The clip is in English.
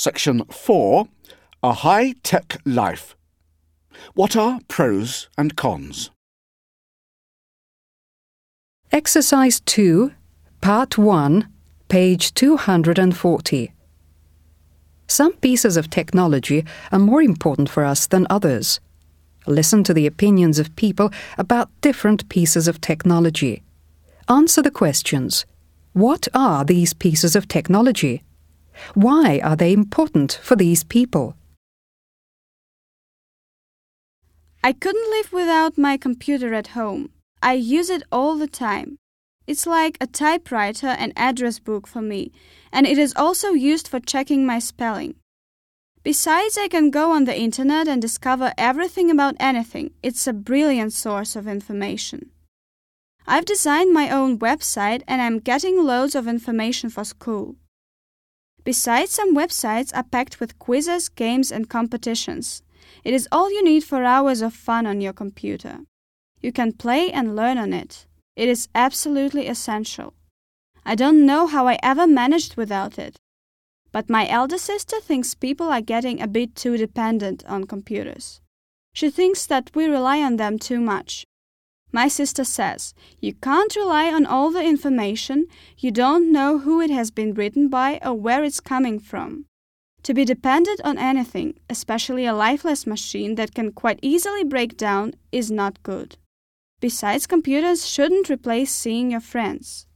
Section 4 A High Tech Life. What are pros and cons? Exercise 2, Part 1, page 240. Some pieces of technology are more important for us than others. Listen to the opinions of people about different pieces of technology. Answer the questions. What are these pieces of technology? Why are they important for these people? I couldn't live without my computer at home. I use it all the time. It's like a typewriter and address book for me, and it is also used for checking my spelling. Besides, I can go on the internet and discover everything about anything. It's a brilliant source of information. I've designed my own website and I'm getting loads of information for school. Besides, some websites are packed with quizzes, games, and competitions. It is all you need for hours of fun on your computer. You can play and learn on it. It is absolutely essential. I don't know how I ever managed without it. But my elder sister thinks people are getting a bit too dependent on computers. She thinks that we rely on them too much. My sister says, You can't rely on all the information, you don't know who it has been written by or where it's coming from. To be dependent on anything, especially a lifeless machine that can quite easily break down, is not good. Besides, computers shouldn't replace seeing your friends.